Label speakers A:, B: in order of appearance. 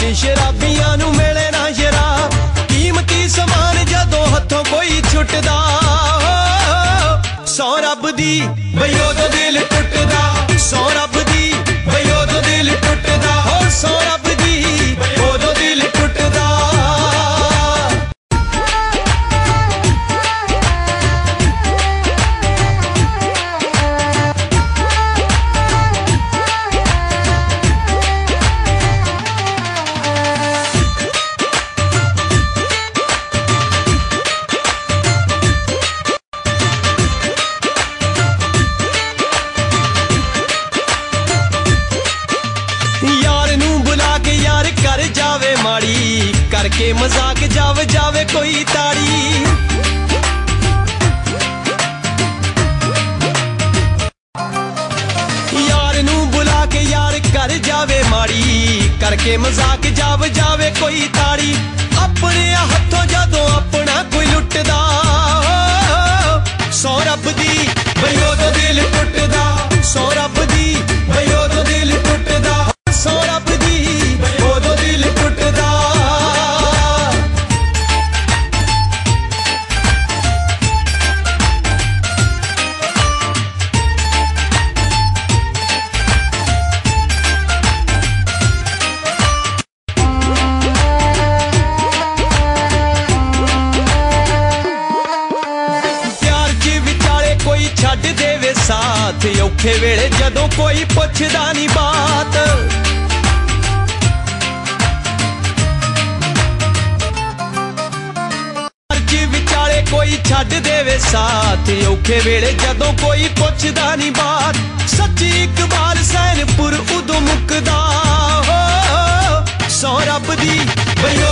A: 'ਚ ਸ਼ਰਾਬੀਆਂ ਨੂੰ ਮਿਲੇ ਨਾ ਸ਼ਰਾਬ ਕੀਮਤੀ ਸਮਾਨ ਜਦੋਂ ਹੱਥੋਂ ਕੋਈ ਛੁੱਟਦਾ। ਸੌ ਰੱਬ ਦੀ ਬਈ ਉਹਦਾ ਦਿਲ ਟੁੱਟਦਾ। ਸੌ ਰੱਬ ਮਾੜੀ ਕਰਕੇ ਮਜ਼ਾਕ ਜਾਵੇ ਜਾਵੇ ਕੋਈ ਤਾੜੀ। ਯਾਰ ਨੂੰ ਬੁਲਾ ਕੇ ਯਾਰ ਕਰ ਜਾਵੇ ਮਾੜੀ ਕਰਕੇ ਮਜ਼ਾਕ ਜਾਵੇ ਜਾਵੇ ਕੋਈ ਤਾੜੀ। ਆਪਣੇ ਹੱਥੋਂ ਜਦੋਂ ਆਪਣਾ ਕੋਈ ਲੁੱਟ ਸਾਥ ਔਖੇ ਵੇਲੇ ਜਦੋਂ ਕੋਈ ਪੁੱਛਦਾ ਨਹੀਂ ਬਾਤ। ਵਿਚਾਲੇ ਕੋਈ ਛੱਡ ਦੇਵੇ ਸਾਥ। ਔਖੇ ਵੇਲੇ ਜਦੋਂ ਕੋਈ ਪੁੱਛਦਾ ਨਹੀਂ ਬਾਤ। ਸੱਚੀ ਇਕਬਾਲ ਸੈਨਪੁਰ ਉਦੋਂ ਮੁਕਦਾ। ਹੋ ਸੋ ਰੱਬ ਦੀ ਬਈਓ